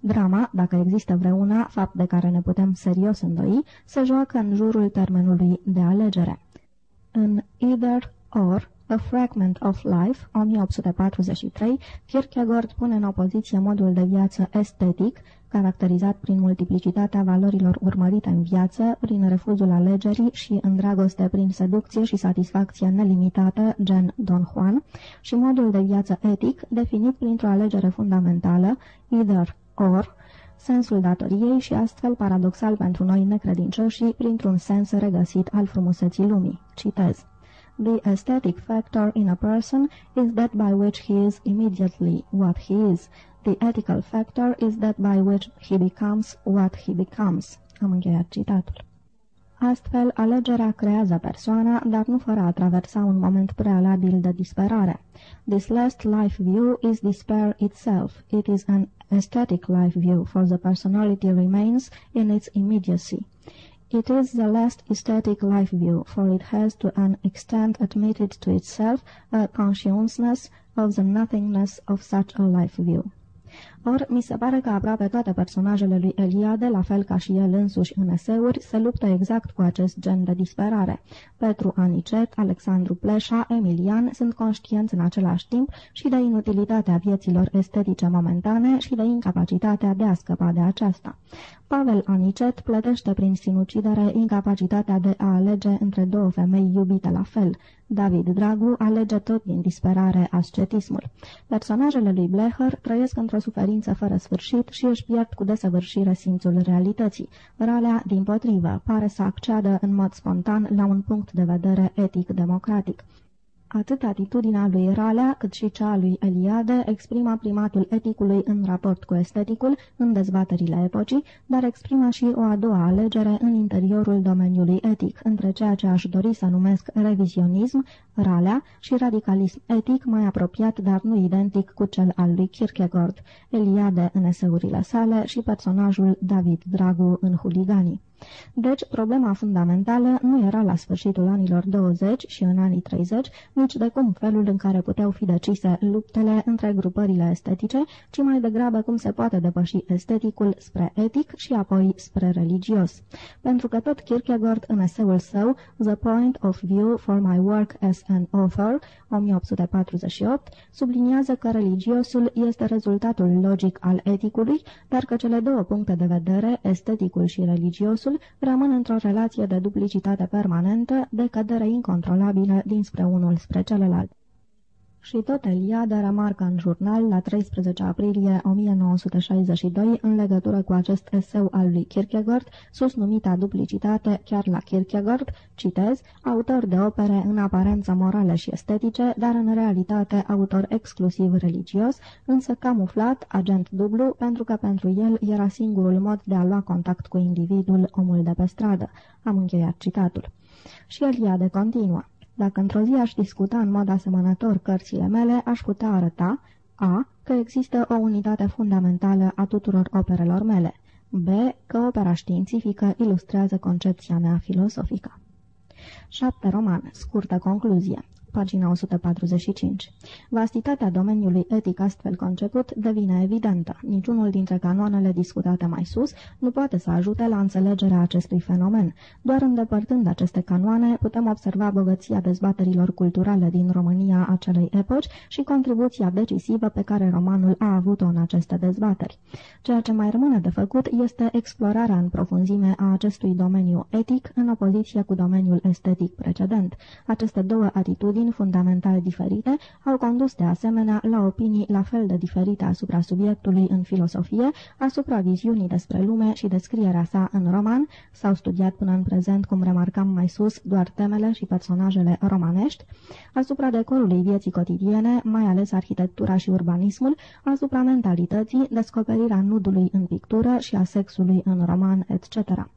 Drama, dacă există vreuna, fapt de care ne putem serios îndoi, se joacă în jurul termenului de alegere. În Either or, A Fragment of Life, 1843, Kierkegaard pune în opoziție modul de viață estetic, caracterizat prin multiplicitatea valorilor urmărite în viață, prin refuzul alegerii și în dragoste prin seducție și satisfacție nelimitată, gen Don Juan, și modul de viață etic, definit printr-o alegere fundamentală, either or, sensul datoriei și astfel paradoxal pentru noi necredincioși printr-un sens regăsit al frumuseții lumii. Citez. The aesthetic factor in a person is that by which he is immediately what he is. The ethical factor is that by which he becomes what he becomes. Am încheiat citatul. Astfel, alegerea creează persoana, dar nu fără a traversa un moment prealabil de disperare. This last life view is despair itself. It is an aesthetic life view, for the personality remains in its immediacy. It is the last aesthetic life view, for it has to an extent admitted to itself a consciousness of the nothingness of such a life view. Or, mi se pare că aproape toate personajele lui Eliade, la fel ca și el însuși în eseuri, se luptă exact cu acest gen de disperare. Petru Anicet, Alexandru Pleșa, Emilian sunt conștienți în același timp și de inutilitatea vieților estetice momentane și de incapacitatea de a scăpa de aceasta. Pavel Anicet plătește prin sinucidere incapacitatea de a alege între două femei iubite la fel. David Dragu alege tot din disperare ascetismul. Personajele lui Blecher trăiesc într-o suferință fără sfârșit și își pierd cu desăvârșire simțul realității. Ralea, din potrivă, pare să acceadă în mod spontan la un punct de vedere etic-democratic. Atât atitudinea lui Ralea, cât și cea a lui Eliade exprimă primatul eticului în raport cu esteticul în dezbaterile epocii, dar exprimă și o a doua alegere în interiorul domeniului etic, între ceea ce aș dori să numesc revizionism, Ralea, și radicalism etic mai apropiat, dar nu identic cu cel al lui Kierkegaard, Eliade în eseurile sale și personajul David Dragu în Huliganii. Deci, problema fundamentală nu era la sfârșitul anilor 20 și în anii 30, nici de cum felul în care puteau fi decise luptele între grupările estetice, ci mai degrabă cum se poate depăși esteticul spre etic și apoi spre religios. Pentru că tot Kierkegaard în eseul său The Point of View for My Work as an Author, 1848, subliniază că religiosul este rezultatul logic al eticului, dar că cele două puncte de vedere, esteticul și religiosul, rămân într-o relație de duplicitate permanentă, de cădere incontrolabilă dinspre unul spre celălalt. Și tot Eliade remarcă în jurnal la 13 aprilie 1962 în legătură cu acest eseu al lui Kierkegaard, sus numita duplicitate chiar la Kierkegaard, citez, autor de opere în aparență morale și estetice, dar în realitate autor exclusiv religios, însă camuflat, agent dublu, pentru că pentru el era singurul mod de a lua contact cu individul, omul de pe stradă. Am încheiat citatul. Și Eliade continuă. Dacă într-o zi aș discuta în mod asemănător cărțile mele, aș putea arăta a. că există o unitate fundamentală a tuturor operelor mele, b. că opera științifică ilustrează concepția mea filosofică. 7. Roman. Scurtă concluzie pagina 145. Vastitatea domeniului etic astfel conceput devine evidentă. Niciunul dintre canoanele discutate mai sus nu poate să ajute la înțelegerea acestui fenomen. Doar îndepărtând aceste canoane putem observa bogăția dezbaterilor culturale din România acelei epoci și contribuția decisivă pe care romanul a avut-o în aceste dezbateri. Ceea ce mai rămâne de făcut este explorarea în profunzime a acestui domeniu etic în opoziție cu domeniul estetic precedent. Aceste două atitudini opinii fundamental diferite au condus de asemenea la opinii la fel de diferite asupra subiectului în filosofie, asupra viziunii despre lume și descrierea sa în roman, s-au studiat până în prezent, cum remarcam mai sus, doar temele și personajele romanești, asupra decorului vieții cotidiene, mai ales arhitectura și urbanismul, asupra mentalității, descoperirea nudului în pictură și a sexului în roman, etc.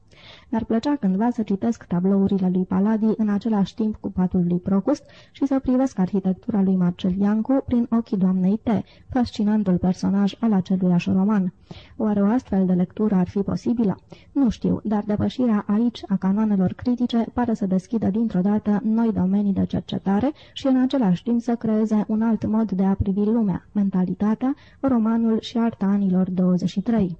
Mi-ar plăcea cândva să citesc tablourile lui Paladi în același timp cu patul lui Procust și să privesc arhitectura lui Marcel Iancu prin ochii doamnei T, fascinantul personaj al aceluiași roman. Oare o astfel de lectură ar fi posibilă? Nu știu, dar depășirea aici a canoanelor critice pare să deschidă dintr-o dată noi domenii de cercetare și în același timp să creeze un alt mod de a privi lumea, mentalitatea, romanul și arta anilor 23.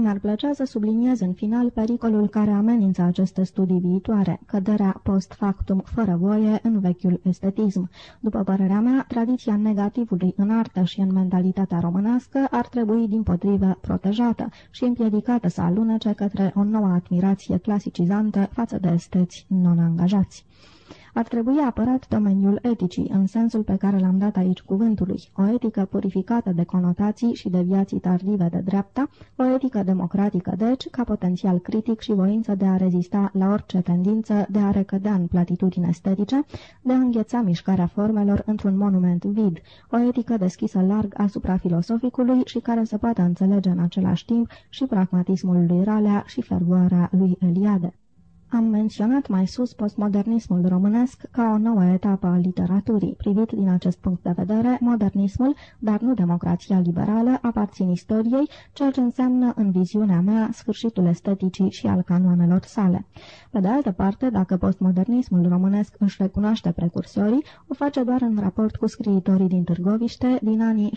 Mi-ar plăcea să subliniez în final pericolul care amenință aceste studii viitoare, căderea post factum fără voie în vechiul estetism. După părerea mea, tradiția negativului în artă și în mentalitatea românească ar trebui din potrivă protejată și împiedicată să alunece către o nouă admirație clasicizantă față de esteți non-angajați. Ar trebui apărat domeniul eticii, în sensul pe care l-am dat aici cuvântului, o etică purificată de conotații și deviații tardive de dreapta, o etică democratică, deci, ca potențial critic și voință de a rezista la orice tendință de a recădea în platitudini estetice, de a îngheța mișcarea formelor într-un monument vid, o etică deschisă larg asupra filosoficului și care să poată înțelege în același timp și pragmatismul lui Ralea și fervoarea lui Eliade. Am menționat mai sus postmodernismul românesc ca o nouă etapă a literaturii. Privit din acest punct de vedere, modernismul, dar nu democrația liberală, aparțin istoriei, ceea ce înseamnă, în viziunea mea, sfârșitul esteticii și al canoanelor sale. Pe de altă parte, dacă postmodernismul românesc își recunoaște precursorii, o face doar în raport cu scriitorii din Târgoviște din anii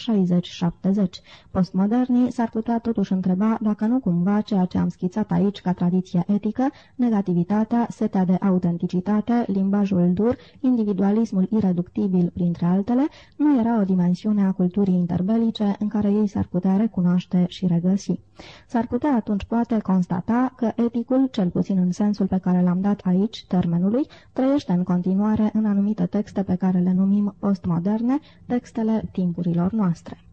60-70. Postmodernii s-ar putea totuși întreba dacă nu cumva ceea ce am schițat aici ca tradiție etică, negativ creativitatea, setea de autenticitate, limbajul dur, individualismul ireductibil, printre altele, nu era o dimensiune a culturii interbelice în care ei s-ar putea recunoaște și regăsi. S-ar putea atunci poate constata că eticul, cel puțin în sensul pe care l-am dat aici, termenului, trăiește în continuare în anumite texte pe care le numim postmoderne, textele timpurilor noastre.